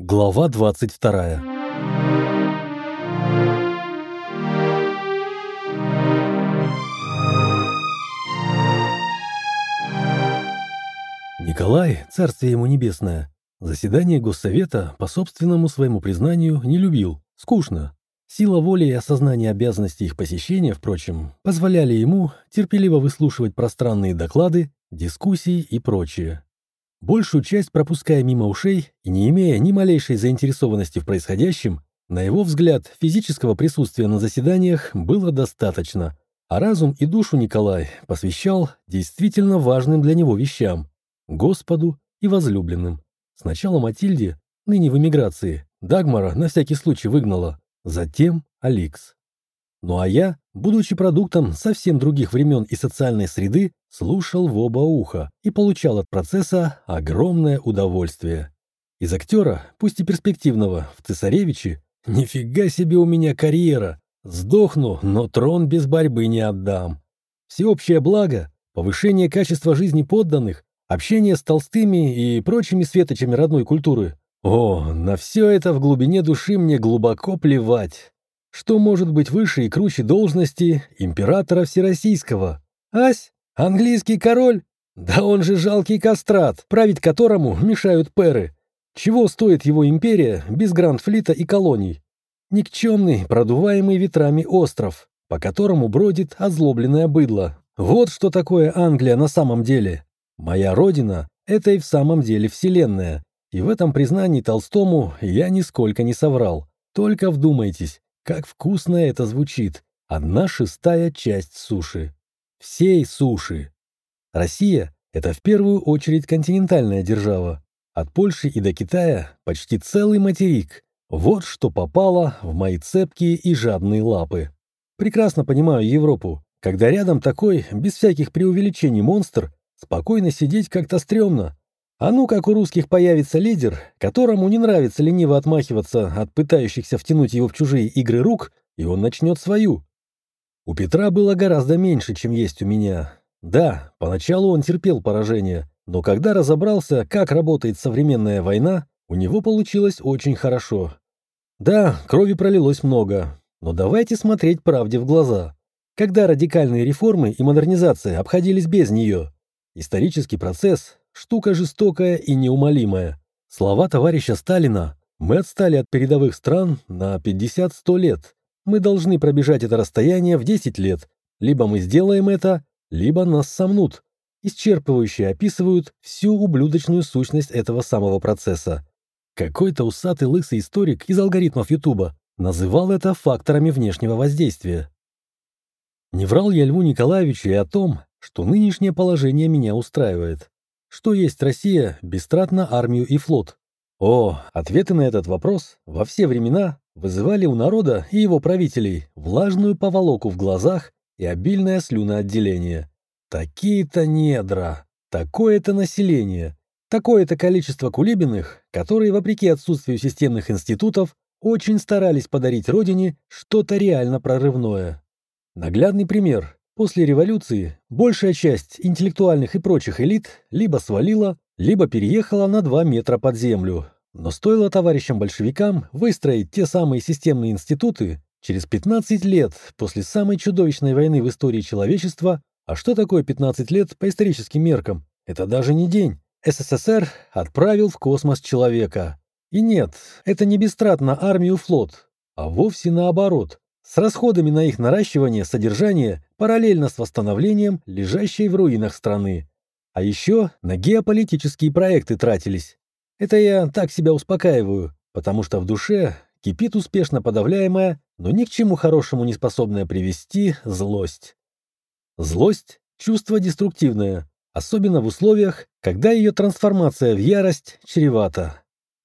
Глава 22 Николай, царствие ему небесное, заседание Госсовета по собственному своему признанию не любил, скучно. Сила воли и осознание обязанностей их посещения, впрочем, позволяли ему терпеливо выслушивать пространные доклады, дискуссии и прочее. Большую часть пропуская мимо ушей и не имея ни малейшей заинтересованности в происходящем, на его взгляд, физического присутствия на заседаниях было достаточно, а разум и душу Николай посвящал действительно важным для него вещам – Господу и возлюбленным. Сначала Матильде, ныне в эмиграции, Дагмара на всякий случай выгнала, затем Аликс. Ну а я, будучи продуктом совсем других времен и социальной среды, слушал в оба уха и получал от процесса огромное удовольствие. Из актера, пусть и перспективного, в цесаревичи, нифига себе у меня карьера. Сдохну, но трон без борьбы не отдам. Всеобщее благо, повышение качества жизни подданных, общение с толстыми и прочими светочами родной культуры. О, на все это в глубине души мне глубоко плевать. Что может быть выше и круче должности императора Всероссийского? Ась? Английский король? Да он же жалкий кастрат, править которому мешают перы. Чего стоит его империя без гранд-флита и колоний? Никчемный, продуваемый ветрами остров, по которому бродит озлобленное быдло. Вот что такое Англия на самом деле. Моя родина — это и в самом деле вселенная. И в этом признании Толстому я нисколько не соврал. Только вдумайтесь, как вкусно это звучит. Одна шестая часть суши. Всей суши. Россия – это в первую очередь континентальная держава. От Польши и до Китая почти целый материк. Вот что попало в мои цепкие и жадные лапы. Прекрасно понимаю Европу. Когда рядом такой, без всяких преувеличений, монстр, спокойно сидеть как-то стрёмно. А ну как у русских появится лидер, которому не нравится лениво отмахиваться от пытающихся втянуть его в чужие игры рук, и он начнет свою. У Петра было гораздо меньше, чем есть у меня. Да, поначалу он терпел поражение, но когда разобрался, как работает современная война, у него получилось очень хорошо. Да, крови пролилось много, но давайте смотреть правде в глаза. Когда радикальные реформы и модернизация обходились без нее? Исторический процесс Штука жестокая и неумолимая. Слова товарища Сталина «Мы отстали от передовых стран на 50-100 лет. Мы должны пробежать это расстояние в 10 лет. Либо мы сделаем это, либо нас сомнут». Исчерпывающе описывают всю ублюдочную сущность этого самого процесса. Какой-то усатый лысый историк из алгоритмов Ютуба называл это факторами внешнего воздействия. Не врал я Льву Николаевичу и о том, что нынешнее положение меня устраивает. Что есть Россия без трат на армию и флот? О, ответы на этот вопрос во все времена вызывали у народа и его правителей влажную поволоку в глазах и обильное слюноотделение. Такие-то недра, такое-то население, такое-то количество кулибиных, которые, вопреки отсутствию системных институтов, очень старались подарить родине что-то реально прорывное. Наглядный пример После революции большая часть интеллектуальных и прочих элит либо свалила, либо переехала на 2 метра под землю. Но стоило товарищам-большевикам выстроить те самые системные институты, через 15 лет после самой чудовищной войны в истории человечества, а что такое 15 лет по историческим меркам? Это даже не день. СССР отправил в космос человека. И нет, это не бестрат на армию флот, а вовсе наоборот с расходами на их наращивание содержание параллельно с восстановлением лежащей в руинах страны. А еще на геополитические проекты тратились. Это я так себя успокаиваю, потому что в душе кипит успешно подавляемая, но ни к чему хорошему не способная привести злость. Злость – чувство деструктивное, особенно в условиях, когда ее трансформация в ярость чревата.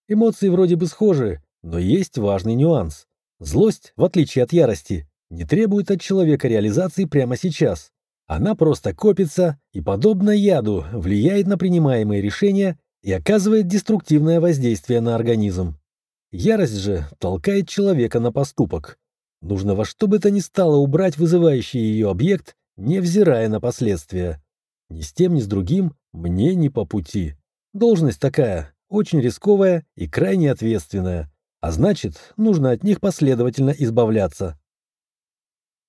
Эмоции вроде бы схожи, но есть важный нюанс. Злость, в отличие от ярости, не требует от человека реализации прямо сейчас. Она просто копится и, подобно яду, влияет на принимаемые решения и оказывает деструктивное воздействие на организм. Ярость же толкает человека на поступок. Нужно во что бы то ни стало убрать вызывающий ее объект, невзирая на последствия. Ни с тем, ни с другим мне не по пути. Должность такая, очень рисковая и крайне ответственная, а значит, нужно от них последовательно избавляться.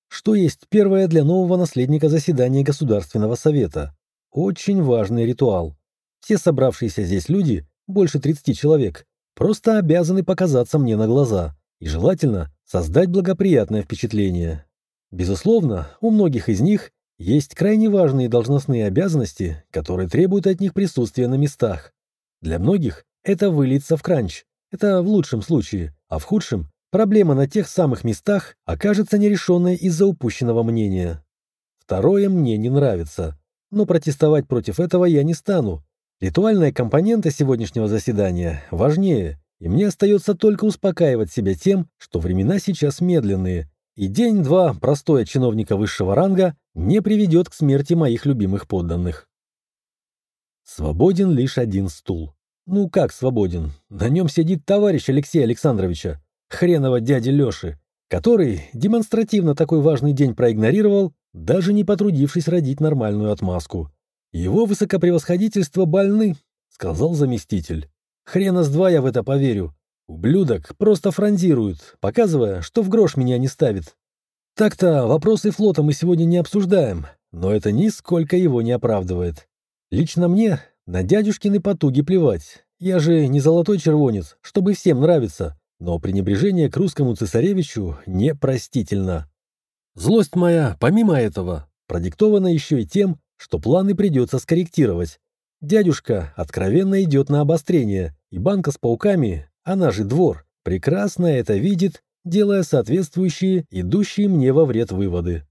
Что есть первое для нового наследника заседания Государственного Совета? Очень важный ритуал. Все собравшиеся здесь люди, больше 30 человек, просто обязаны показаться мне на глаза и желательно создать благоприятное впечатление. Безусловно, у многих из них есть крайне важные должностные обязанности, которые требуют от них присутствия на местах. Для многих это выльется в кранч. Это в лучшем случае, а в худшем проблема на тех самых местах окажется нерешенной из-за упущенного мнения. Второе мне не нравится, но протестовать против этого я не стану. Ритуальная компонента сегодняшнего заседания важнее, и мне остается только успокаивать себя тем, что времена сейчас медленные, и день-два простое чиновника высшего ранга не приведет к смерти моих любимых подданных. Свободен лишь один стул. Ну как свободен? На нем сидит товарищ Алексея Александровича, хренова дяди Леши, который демонстративно такой важный день проигнорировал, даже не потрудившись родить нормальную отмазку. Его высокопревосходительство больны, сказал заместитель. Хрена с два я в это поверю. Ублюдок просто фронзирует, показывая, что в грош меня не ставит. Так-то вопросы флота мы сегодня не обсуждаем, но это нисколько его не оправдывает. Лично мне на дядюшкины потуги плевать. Я же не золотой червонец, чтобы всем нравиться, но пренебрежение к русскому цесаревичу непростительно. Злость моя, помимо этого, продиктована еще и тем, что планы придется скорректировать. Дядюшка откровенно идет на обострение, и банка с пауками она же двор, прекрасно это видит, делая соответствующие, идущие мне во вред выводы.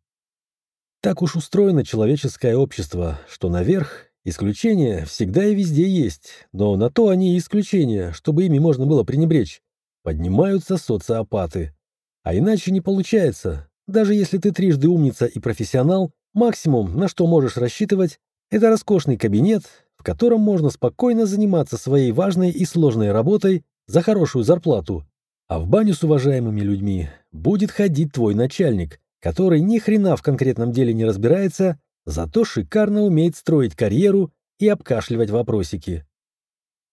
Так уж устроено человеческое общество, что наверх исключения всегда и везде есть, но на то они и исключения, чтобы ими можно было пренебречь. Поднимаются социопаты. А иначе не получается. Даже если ты трижды умница и профессионал, максимум, на что можешь рассчитывать, это роскошный кабинет, в котором можно спокойно заниматься своей важной и сложной работой за хорошую зарплату, а в баню с уважаемыми людьми будет ходить твой начальник, который ни хрена в конкретном деле не разбирается, зато шикарно умеет строить карьеру и обкашливать вопросики.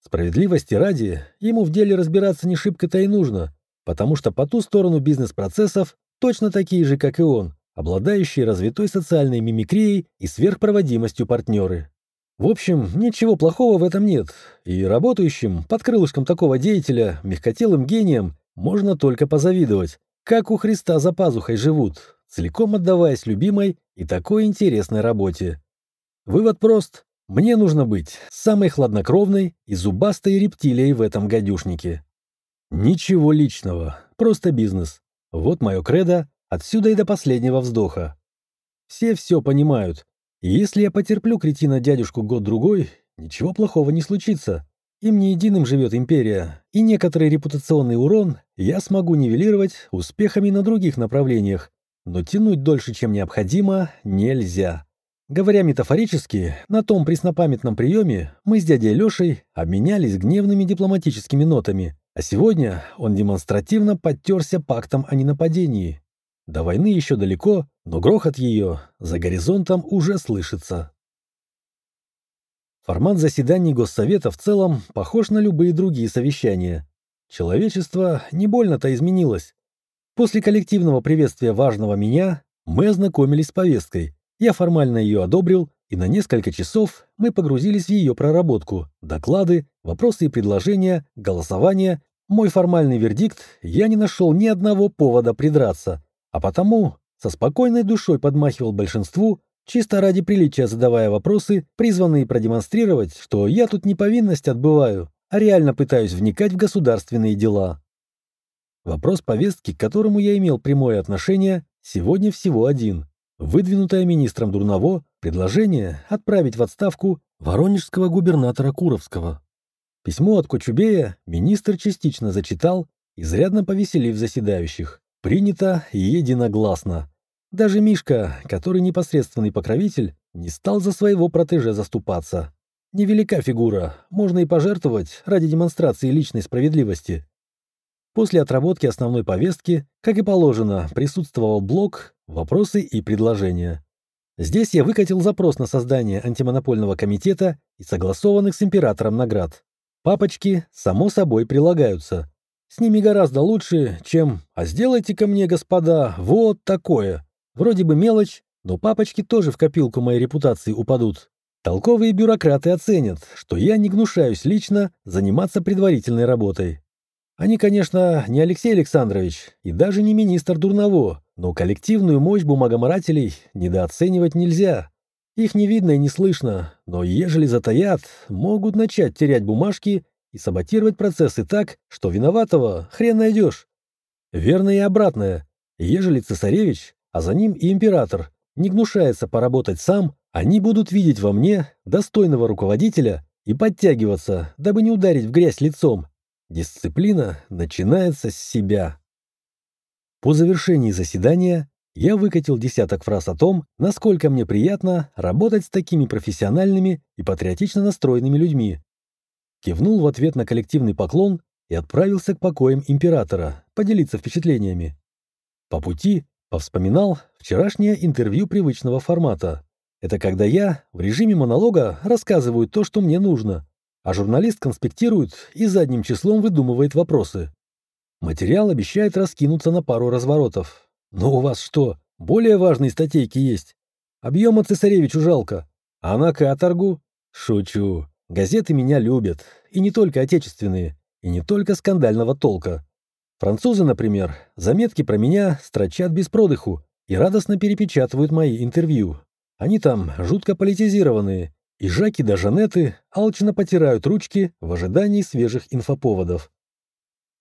Справедливости ради, ему в деле разбираться не шибко-то и нужно, потому что по ту сторону бизнес-процессов точно такие же, как и он, обладающие развитой социальной мимикрией и сверхпроводимостью партнеры. В общем, ничего плохого в этом нет, и работающим под крылышком такого деятеля, мягкотелым гением, можно только позавидовать, как у Христа за пазухой живут, целиком отдаваясь любимой и такой интересной работе. Вывод прост. Мне нужно быть самой хладнокровной и зубастой рептилией в этом гадюшнике. Ничего личного, просто бизнес. Вот мое кредо, отсюда и до последнего вздоха. Все все понимают, если я потерплю кретина-дядюшку год-другой, ничего плохого не случится. Им не единым живет империя, и некоторый репутационный урон я смогу нивелировать успехами на других направлениях, но тянуть дольше, чем необходимо, нельзя. Говоря метафорически, на том преснопамятном приеме мы с дядей Лешей обменялись гневными дипломатическими нотами, а сегодня он демонстративно подтерся пактом о ненападении. До войны еще далеко, но грохот ее за горизонтом уже слышится. Формат заседаний Госсовета в целом похож на любые другие совещания. Человечество не больно-то изменилось. После коллективного приветствия важного меня мы ознакомились с повесткой. Я формально ее одобрил, и на несколько часов мы погрузились в ее проработку. Доклады, вопросы и предложения, голосование. Мой формальный вердикт – я не нашел ни одного повода придраться – а потому со спокойной душой подмахивал большинству, чисто ради приличия задавая вопросы, призванные продемонстрировать, что я тут не повинность отбываю, а реально пытаюсь вникать в государственные дела. Вопрос повестки, к которому я имел прямое отношение, сегодня всего один. Выдвинутое министром Дурново предложение отправить в отставку воронежского губернатора Куровского. Письмо от Кочубея министр частично зачитал, изрядно повеселив заседающих. Принято единогласно. Даже Мишка, который непосредственный покровитель, не стал за своего протеже заступаться. Невелика фигура, можно и пожертвовать ради демонстрации личной справедливости. После отработки основной повестки, как и положено, присутствовал блок «Вопросы и предложения». Здесь я выкатил запрос на создание антимонопольного комитета и согласованных с императором наград. Папочки, само собой, прилагаются. С ними гораздо лучше, чем «а сделайте-ка мне, господа, вот такое». Вроде бы мелочь, но папочки тоже в копилку моей репутации упадут. Толковые бюрократы оценят, что я не гнушаюсь лично заниматься предварительной работой. Они, конечно, не Алексей Александрович и даже не министр Дурново, но коллективную мощь бумагоморателей недооценивать нельзя. Их не видно и не слышно, но ежели затаят, могут начать терять бумажки и саботировать процессы так, что виноватого хрен найдешь. Верно и обратное. Ежели цесаревич, а за ним и император, не гнушается поработать сам, они будут видеть во мне достойного руководителя и подтягиваться, дабы не ударить в грязь лицом. Дисциплина начинается с себя. По завершении заседания я выкатил десяток фраз о том, насколько мне приятно работать с такими профессиональными и патриотично настроенными людьми. Кивнул в ответ на коллективный поклон и отправился к покоям императора поделиться впечатлениями. По пути повспоминал вчерашнее интервью привычного формата. Это когда я в режиме монолога рассказываю то, что мне нужно, а журналист конспектирует и задним числом выдумывает вопросы. Материал обещает раскинуться на пару разворотов. Но у вас что, более важные статейки есть? Объема цесаревичу жалко. А на каторгу? Шучу. Газеты меня любят. И не только отечественные. И не только скандального толка. Французы, например, заметки про меня строчат без продыху и радостно перепечатывают мои интервью. Они там жутко политизированные, и Жаки да Жанеты алчно потирают ручки в ожидании свежих инфоповодов.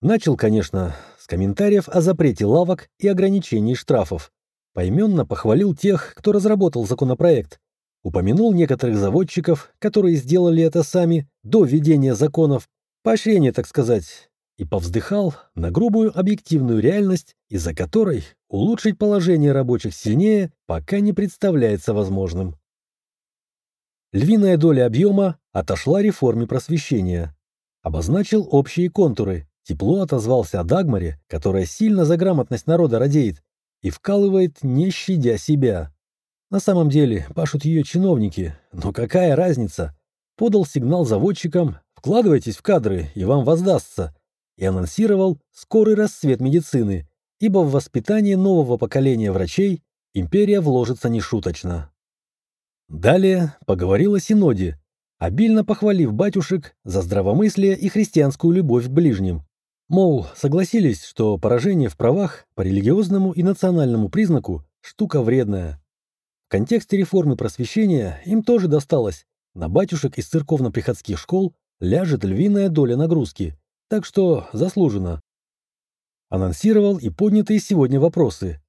Начал, конечно, с комментариев о запрете лавок и ограничении штрафов. Поименно похвалил тех, кто разработал законопроект. Упомянул некоторых заводчиков, которые сделали это сами до введения законов. Поощрение, так сказать. И повздыхал на грубую объективную реальность, из-за которой улучшить положение рабочих сильнее пока не представляется возможным. Львиная доля объема отошла реформе просвещения. Обозначил общие контуры, тепло отозвался о Дагмаре, которая сильно за грамотность народа радеет и вкалывает, не щадя себя. На самом деле пашут ее чиновники, но какая разница? Подал сигнал заводчикам «Вкладывайтесь в кадры, и вам воздастся», и анонсировал скорый расцвет медицины, ибо в воспитание нового поколения врачей империя вложится нешуточно. Далее поговорил о Синоде, обильно похвалив батюшек за здравомыслие и христианскую любовь к ближним. Мол, согласились, что поражение в правах по религиозному и национальному признаку – штука вредная. В контексте реформы просвещения им тоже досталось. На батюшек из церковно-приходских школ ляжет львиная доля нагрузки, так что заслуженно. Анонсировал и поднятые сегодня вопросы.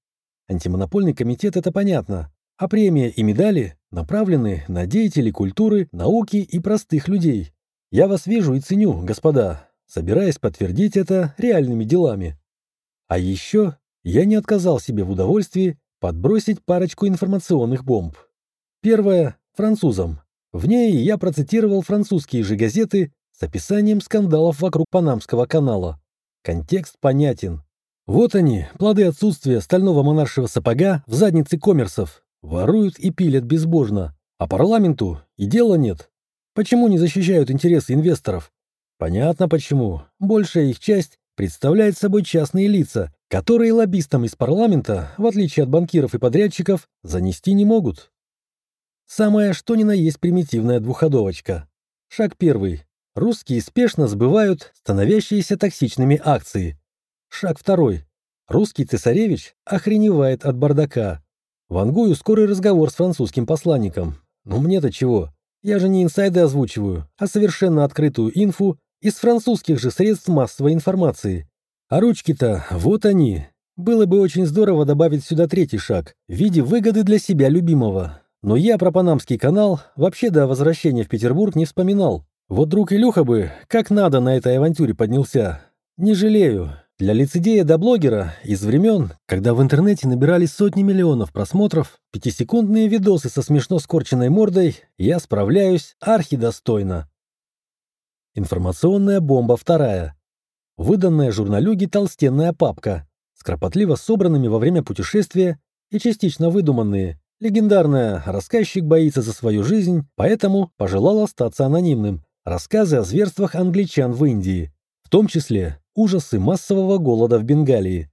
Антимонопольный комитет – это понятно, а премия и медали направлены на деятелей культуры, науки и простых людей. Я вас вижу и ценю, господа, собираясь подтвердить это реальными делами. А еще я не отказал себе в удовольствии подбросить парочку информационных бомб. Первая – французам. В ней я процитировал французские же газеты с описанием скандалов вокруг Панамского канала. Контекст понятен. Вот они, плоды отсутствия стального монаршего сапога в заднице коммерсов, Воруют и пилят безбожно, а парламенту и дела нет. Почему не защищают интересы инвесторов? Понятно почему. Большая их часть представляет собой частные лица, которые лоббистам из парламента, в отличие от банкиров и подрядчиков, занести не могут. Самое что ни на есть примитивная двуходовочка. Шаг первый. Русские спешно сбывают становящиеся токсичными акции. Шаг второй. Русский цесаревич охреневает от бардака. Вангую скорый разговор с французским посланником. Но ну, мне-то чего? Я же не инсайды озвучиваю, а совершенно открытую инфу из французских же средств массовой информации. А ручки-то вот они. Было бы очень здорово добавить сюда третий шаг в виде выгоды для себя любимого. Но я про Панамский канал вообще до возвращения в Петербург не вспоминал. Вот друг Илюха бы как надо на этой авантюре поднялся. Не жалею. Для лицедея до блогера из времен, когда в интернете набирали сотни миллионов просмотров, пятисекундные видосы со смешно скорченной мордой, я справляюсь архидостойно. Информационная бомба вторая. Выданная журналюге толстенная папка, с кропотливо собранными во время путешествия и частично выдуманные. Легендарная «Рассказчик боится за свою жизнь, поэтому пожелал остаться анонимным», рассказы о зверствах англичан в Индии, в том числе ужасы массового голода в Бенгалии.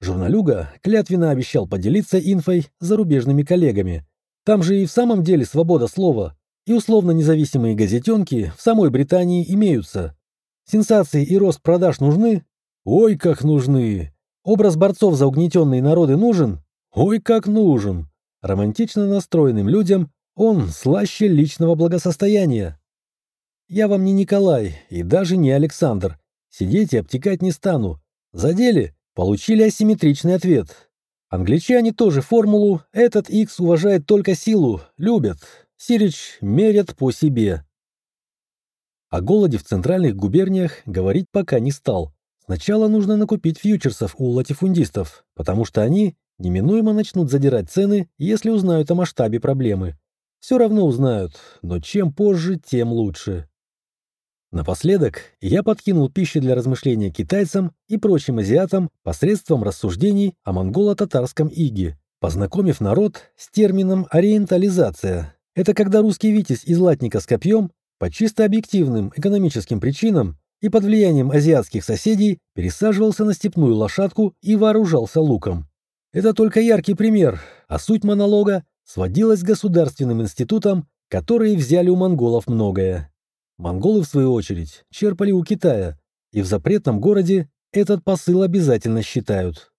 Журналюга клятвенно обещал поделиться инфой с зарубежными коллегами. Там же и в самом деле свобода слова, и условно независимые газетенки в самой Британии имеются. Сенсации и рост продаж нужны? Ой, как нужны! Образ борцов за угнетенные народы нужен? Ой, как нужен! Романтично настроенным людям он слаще личного благосостояния. Я вам не Николай и даже не Александр. Сидеть и обтекать не стану. Задели? Получили асимметричный ответ. Англичане тоже формулу «этот X уважает только силу» любят. Сирич мерят по себе. О голоде в центральных губерниях говорить пока не стал. Сначала нужно накупить фьючерсов у латифундистов, потому что они неминуемо начнут задирать цены, если узнают о масштабе проблемы. Все равно узнают, но чем позже, тем лучше. Напоследок я подкинул пищи для размышления китайцам и прочим азиатам посредством рассуждений о монголо-татарском иге, познакомив народ с термином «ориентализация». Это когда русский витязь из латника с копьем по чисто объективным экономическим причинам и под влиянием азиатских соседей пересаживался на степную лошадку и вооружался луком. Это только яркий пример, а суть монолога сводилась к государственным институтам, которые взяли у монголов многое. Монголы, в свою очередь, черпали у Китая, и в запретном городе этот посыл обязательно считают.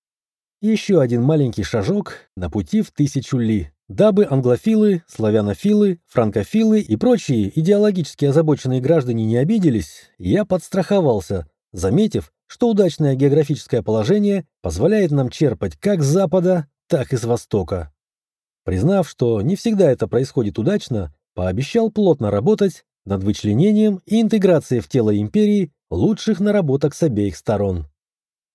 Еще один маленький шажок на пути в тысячу ли. Дабы англофилы, славянофилы, франкофилы и прочие идеологически озабоченные граждане не обиделись, я подстраховался, заметив, что удачное географическое положение позволяет нам черпать как с запада, так и с востока. Признав, что не всегда это происходит удачно, пообещал плотно работать над вычленением и интеграцией в тело империи лучших наработок с обеих сторон.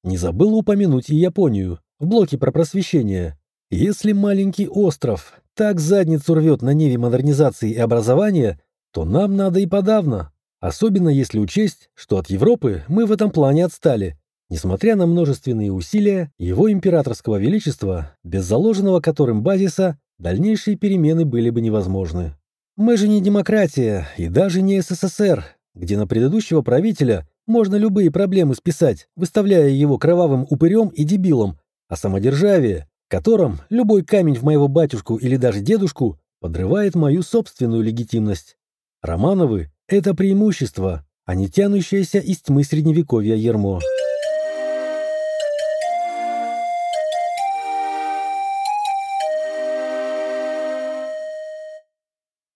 Не забыл упомянуть и Японию в блоке про просвещение. Если маленький остров так задницу рвет на неве модернизации и образования, то нам надо и подавно. Особенно если учесть, что от Европы мы в этом плане отстали, несмотря на множественные усилия его императорского величества, без заложенного которым базиса дальнейшие перемены были бы невозможны. Мы же не демократия и даже не СССР, где на предыдущего правителя можно любые проблемы списать, выставляя его кровавым упырем и дебилом, а самодержавие, котором любой камень в моего батюшку или даже дедушку подрывает мою собственную легитимность. Романовы — это преимущество, а не тянущееся из тьмы средневековья ермо.